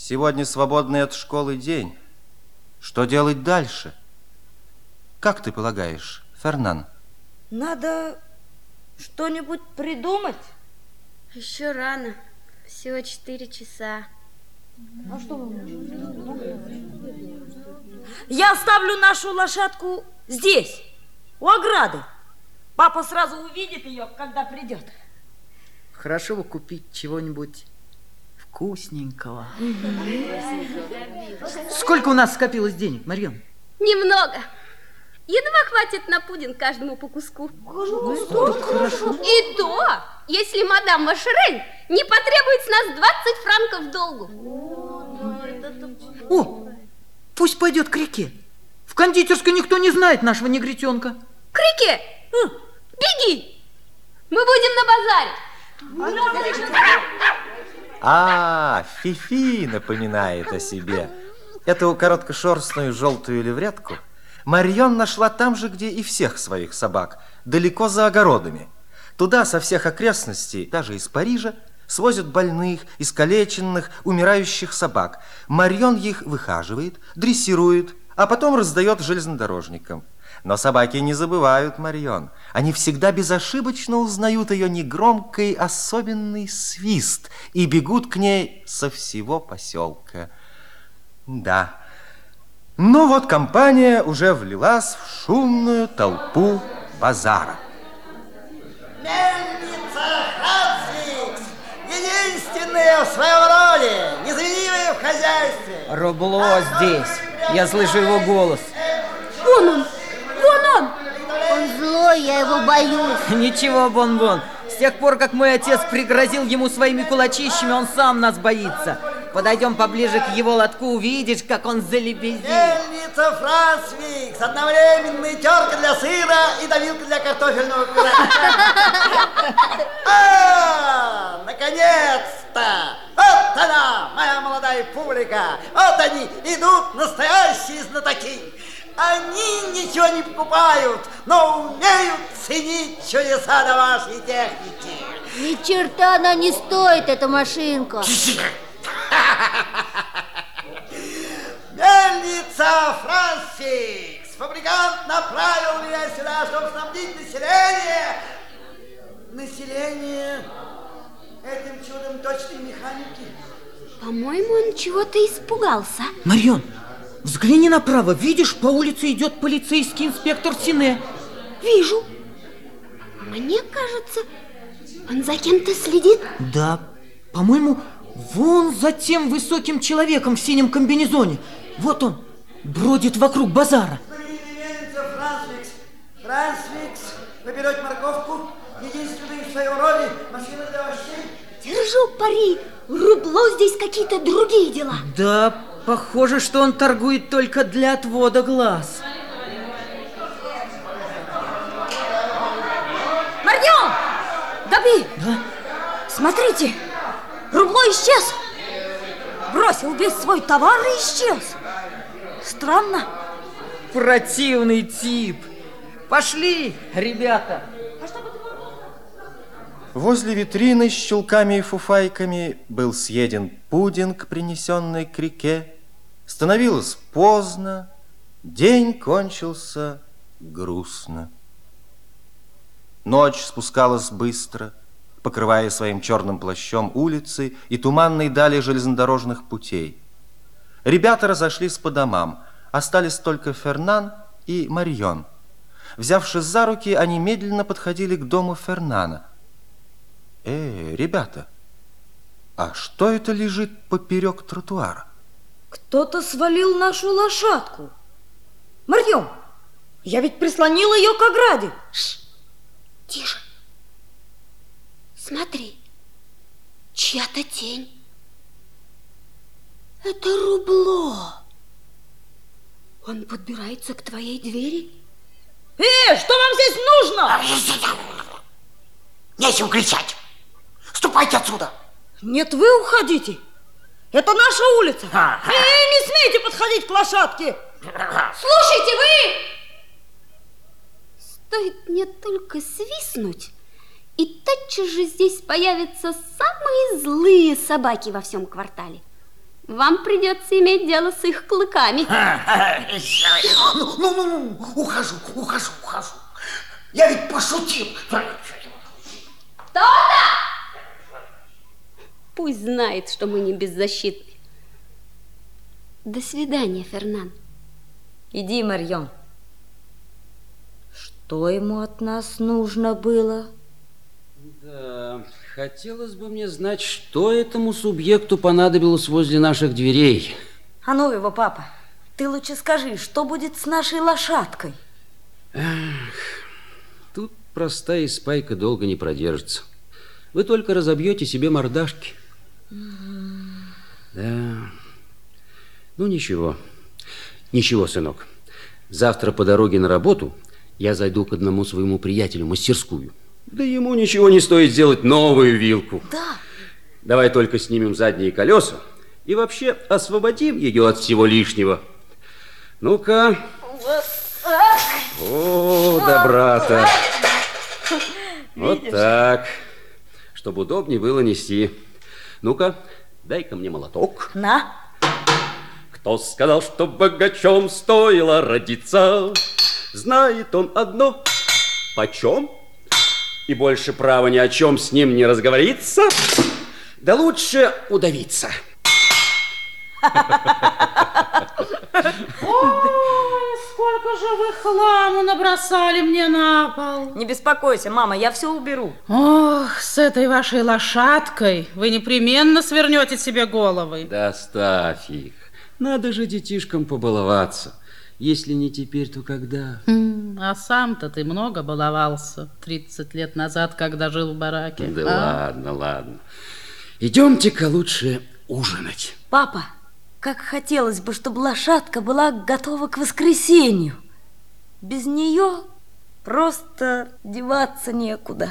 Сегодня свободный от школы день. Что делать дальше? Как ты полагаешь, Фернан? Надо что-нибудь придумать. Еще рано. Всего четыре часа. А что вы Я оставлю нашу лошадку здесь, у ограды. Папа сразу увидит ее, когда придет. Хорошо бы купить чего-нибудь вкусненького. Сколько у нас скопилось денег, Марьян? Немного. Едва хватит на пудинг каждому по куску. Хорошо. И то, если мадам Машерель не потребует с нас 20 франков долгу. О, пусть пойдет к реке. В кондитерской никто не знает нашего негритенка. К реке! Беги! Мы будем на базаре. А, Фифи напоминает о себе. Эту короткошерстную желтую левретку Марион нашла там же, где и всех своих собак, далеко за огородами. Туда со всех окрестностей, даже из Парижа, свозят больных, искалеченных, умирающих собак. Марион их выхаживает, дрессирует, а потом раздает железнодорожникам. Но собаки не забывают Марион. Они всегда безошибочно узнают ее негромкий особенный свист и бегут к ней со всего поселка. Да. Ну вот компания уже влилась в шумную толпу базара. Мельница Хацвикс! Единственная в своем роде, незаменимая в хозяйстве. Рубло здесь. Я слышу его голос. Вон он! Злой, я его боюсь. Ничего, Бон-Бон. С тех пор, как мой отец пригрозил ему своими кулачищами, он сам нас боится. Подойдем поближе к его лотку, увидишь, как он залебезит. Мельница Франсвикс! Одновременная терка для сыра и давилка для картофельного пюре. А, наконец-то! Вот она, моя молодая публика! Вот они, идут настоящие знатоки! Они ничего не покупают, но умеют ценить чудеса домашней техники. Ни черта она не стоит, эта машинка. Мельница Франсикс! Фабрикант направил меня сюда, чтобы снабдить население. Население этим чудом точной механики. По-моему, он чего-то испугался. Марион, взгляни направо. Видишь, по улице идет полицейский инспектор Сине. Вижу. Мне кажется, он за кем-то следит. Да, по-моему, вон за тем высоким человеком в синем комбинезоне. Вот он, бродит вокруг базара. Франсвикс. Франсвикс, вы берете морковку, единственная в своем роде машина для овощей. Держу пари. Рубло здесь какие-то другие дела. Да, похоже, что он торгует только для отвода глаз. Марьон! Доби! Да? Смотрите, рубло исчез. Бросил весь свой товар и исчез. Странно. Противный тип. Пошли, ребята. Возле витрины с щелками и фуфайками был съеден пудинг, принесенный к реке. Становилось поздно, день кончился грустно. Ночь спускалась быстро, покрывая своим черным плащом улицы и туманные дали железнодорожных путей. Ребята разошлись по домам, остались только Фернан и Марион. Взявшись за руки, они медленно подходили к дому Фернана. Э, ребята, а что это лежит поперек тротуара? Кто-то свалил нашу лошадку. Марьем, я ведь прислонила ее к ограде. Тише. Смотри, чья-то тень. Это рубло. Он подбирается к твоей двери. Э, что вам здесь нужно? Нечем кричать. Ступайте отсюда. Нет, вы уходите. Это наша улица. Э, не смейте подходить к лошадке. Слушайте, вы! Стоит мне только свистнуть, и тотчас же здесь появятся самые злые собаки во всем квартале. Вам придется иметь дело с их клыками. Ну, ну, ну, ну, ухожу, ухожу, ухожу. Я ведь пошутил. Пусть знает, что мы не беззащитны. До свидания, Фернан. Иди, Марьон. Что ему от нас нужно было? Хотелось бы мне знать, что этому субъекту понадобилось возле наших дверей. А ну его, папа, ты лучше скажи, что будет с нашей лошадкой? Тут простая спайка долго не продержится. Вы только разобьете себе мордашки. Да. Ну, ничего. Ничего, сынок. Завтра по дороге на работу я зайду к одному своему приятелю в мастерскую. Да ему ничего не стоит сделать новую вилку. Да. Давай только снимем задние колеса и вообще освободим ее от всего лишнего. Ну-ка. О, добра-то. Вот так. Чтобы удобнее было нести. Ну-ка, дай-ка мне молоток. На. Кто сказал, что богачом стоило родиться? Знает он одно, почем? И больше права ни о чем с ним не разговориться, да лучше удавиться. Сколько же вы хламу набросали мне на пол. Не беспокойся, мама, я все уберу. Ох, с этой вашей лошадкой вы непременно свернете себе головы. Да оставь их. Надо же детишкам побаловаться. Если не теперь, то когда? М, А сам-то ты много баловался 30 лет назад, когда жил в бараке. Да а? ладно, ладно. Идемте-ка лучше ужинать. Папа, как хотелось бы, чтобы лошадка была готова к воскресенью. Без нее просто деваться некуда.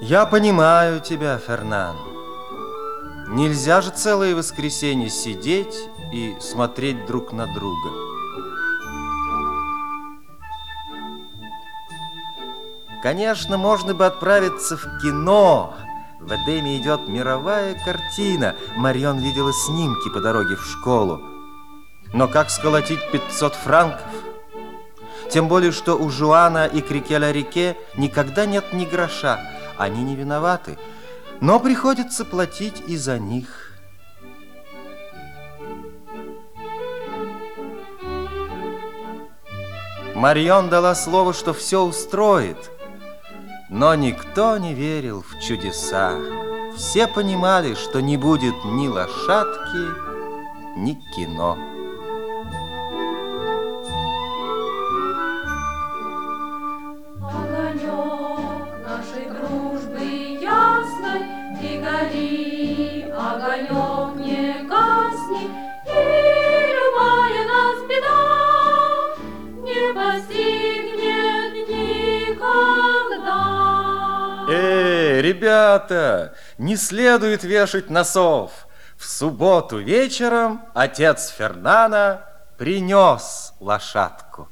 Я понимаю тебя, Фернан. Нельзя же целое воскресенье сидеть и смотреть друг на друга. Конечно, можно бы отправиться в кино. В Эдеме идет мировая картина. Марион видела снимки по дороге в школу. Но как сколотить 500 франков? Тем более, что у Жуана и Крикеля Рике никогда нет ни гроша. Они не виноваты. Но приходится платить и за них. Марион дала слово, что все устроит. Но никто не верил в чудеса. Все понимали, что не будет ни лошадки, ни кино. Эй, ребята, не следует вешать носов. В субботу вечером отец Фернана принес лошадку.